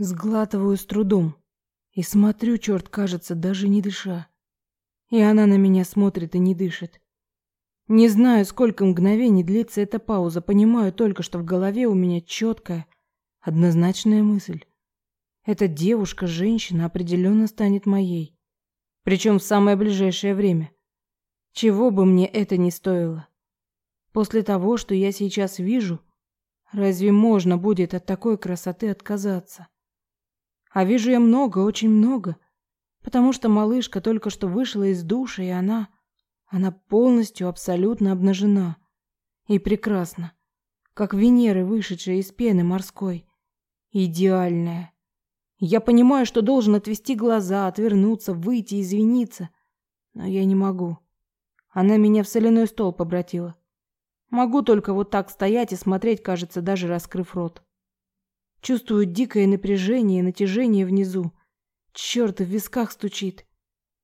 Сглатываю с трудом и смотрю, черт, кажется, даже не дыша. И она на меня смотрит и не дышит. Не знаю, сколько мгновений длится эта пауза, понимаю только, что в голове у меня четкая, однозначная мысль. Эта девушка, женщина, определенно станет моей. Причем в самое ближайшее время. Чего бы мне это ни стоило. После того, что я сейчас вижу, разве можно будет от такой красоты отказаться? А вижу я много, очень много, потому что малышка только что вышла из душа, и она... Она полностью, абсолютно обнажена. И прекрасна, как Венера, вышедшая из пены морской. Идеальная. Я понимаю, что должен отвести глаза, отвернуться, выйти, извиниться. Но я не могу. Она меня в соляной столб обратила. Могу только вот так стоять и смотреть, кажется, даже раскрыв рот. Чувствую дикое напряжение и натяжение внизу. Черт, в висках стучит.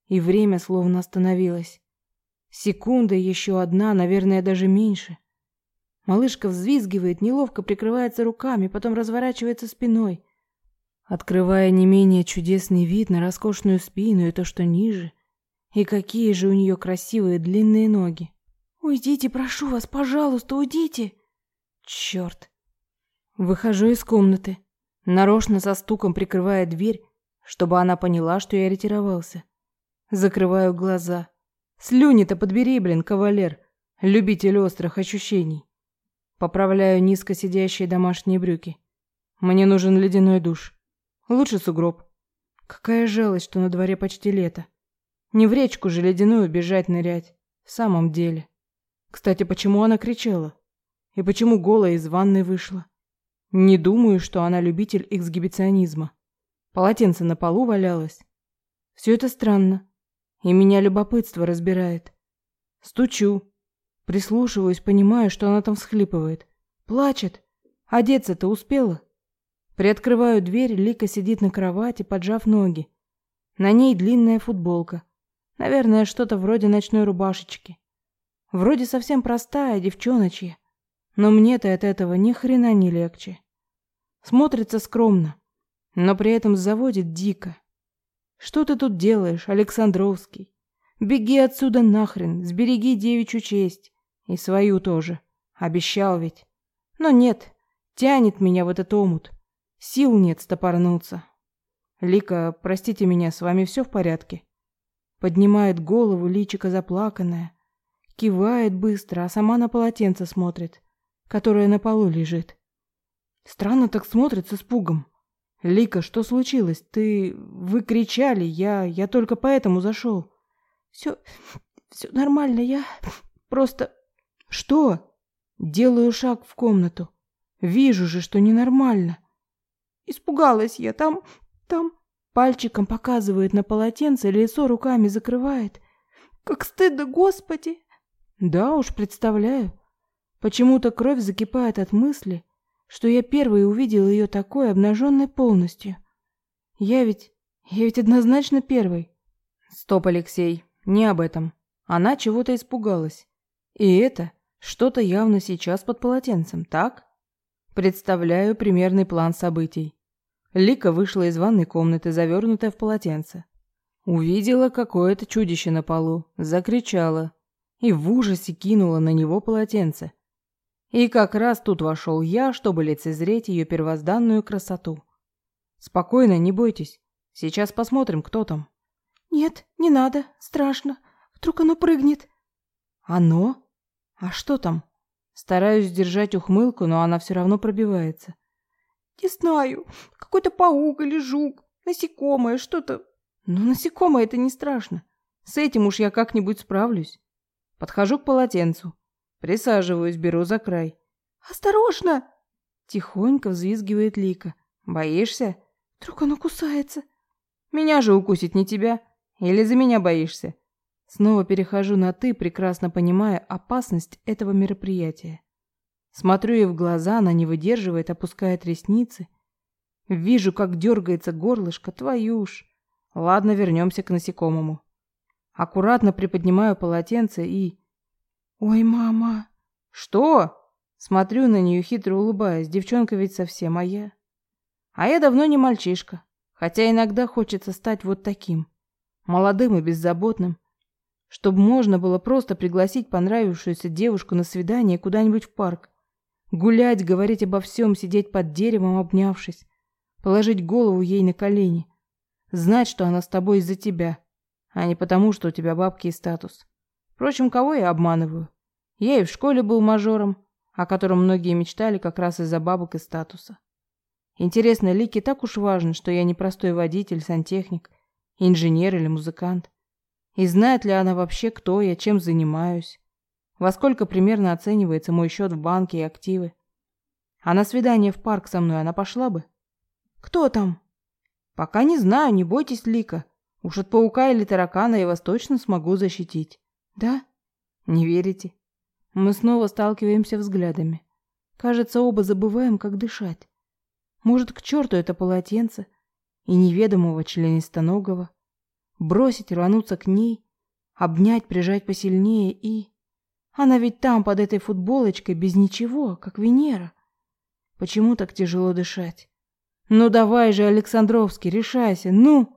И время словно остановилось. Секунда, еще одна, наверное, даже меньше. Малышка взвизгивает, неловко прикрывается руками, потом разворачивается спиной, открывая не менее чудесный вид на роскошную спину и то, что ниже. И какие же у нее красивые длинные ноги. «Уйдите, прошу вас, пожалуйста, уйдите!» Черт! Выхожу из комнаты, нарочно со стуком прикрывая дверь, чтобы она поняла, что я ретировался. Закрываю глаза. Слюни-то подбери, блин, кавалер, любитель острых ощущений. Поправляю низко сидящие домашние брюки. Мне нужен ледяной душ. Лучше сугроб. Какая жалость, что на дворе почти лето. Не в речку же ледяную бежать нырять. В самом деле. Кстати, почему она кричала? И почему голая из ванной вышла? Не думаю, что она любитель эксгибиционизма. Полотенце на полу валялось. Все это странно. И меня любопытство разбирает. Стучу. Прислушиваюсь, понимаю, что она там всхлипывает. Плачет. Одеться-то успела? Приоткрываю дверь, Лика сидит на кровати, поджав ноги. На ней длинная футболка. Наверное, что-то вроде ночной рубашечки. Вроде совсем простая, девчоночья. Но мне-то от этого ни хрена не легче. Смотрится скромно, но при этом заводит дико. Что ты тут делаешь, Александровский? Беги отсюда нахрен, сбереги девичью честь. И свою тоже. Обещал ведь. Но нет, тянет меня в этот омут. Сил нет стопорнуться. Лика, простите меня, с вами все в порядке? Поднимает голову, личико заплаканное. Кивает быстро, а сама на полотенце смотрит, которое на полу лежит. Странно так смотрит с испугом. Лика, что случилось? Ты... Вы кричали, я... Я только поэтому зашел. Все... Все нормально, я... Просто... Что? Делаю шаг в комнату. Вижу же, что ненормально. Испугалась я. Там... Там... Пальчиком показывает на полотенце, лицо руками закрывает. Как стыдно, господи! Да уж, представляю. Почему-то кровь закипает от мысли, что я первый увидел ее такой обнаженной полностью. Я ведь... я ведь однозначно первый. Стоп, Алексей, не об этом. Она чего-то испугалась. И это что-то явно сейчас под полотенцем, так? Представляю примерный план событий. Лика вышла из ванной комнаты, завернутая в полотенце. Увидела какое-то чудище на полу, закричала и в ужасе кинула на него полотенце. И как раз тут вошел я, чтобы лицезреть ее первозданную красоту. Спокойно, не бойтесь. Сейчас посмотрим, кто там. Нет, не надо, страшно. Вдруг оно прыгнет. Оно? А что там? Стараюсь сдержать ухмылку, но она все равно пробивается. Не знаю, какой-то паук или жук, насекомое, что-то. Но насекомое это не страшно. С этим уж я как-нибудь справлюсь. Подхожу к полотенцу. Присаживаюсь, беру за край. «Осторожно!» Тихонько взвизгивает Лика. «Боишься?» «Вдруг оно кусается?» «Меня же укусит, не тебя. Или за меня боишься?» Снова перехожу на «ты», прекрасно понимая опасность этого мероприятия. Смотрю ей в глаза, она не выдерживает, опускает ресницы. Вижу, как дергается горлышко, твою ж. Ладно, вернемся к насекомому. Аккуратно приподнимаю полотенце и... «Ой, мама!» «Что?» Смотрю на нее, хитро улыбаясь. Девчонка ведь совсем моя. А я давно не мальчишка, хотя иногда хочется стать вот таким, молодым и беззаботным, чтобы можно было просто пригласить понравившуюся девушку на свидание куда-нибудь в парк, гулять, говорить обо всем, сидеть под деревом, обнявшись, положить голову ей на колени, знать, что она с тобой из-за тебя, а не потому, что у тебя бабки и статус. Впрочем, кого я обманываю? Я и в школе был мажором, о котором многие мечтали как раз из-за бабок и статуса. Интересно, Лике так уж важно, что я не простой водитель, сантехник, инженер или музыкант. И знает ли она вообще, кто я, чем занимаюсь? Во сколько примерно оценивается мой счет в банке и активы? А на свидание в парк со мной она пошла бы? Кто там? Пока не знаю, не бойтесь, Лика. Уж от паука или таракана я вас точно смогу защитить. Да? Не верите? Мы снова сталкиваемся взглядами. Кажется, оба забываем, как дышать. Может, к черту это полотенце и неведомого членистоногого. Бросить, рвануться к ней, обнять, прижать посильнее и... Она ведь там, под этой футболочкой, без ничего, как Венера. Почему так тяжело дышать? Ну давай же, Александровский, решайся, ну!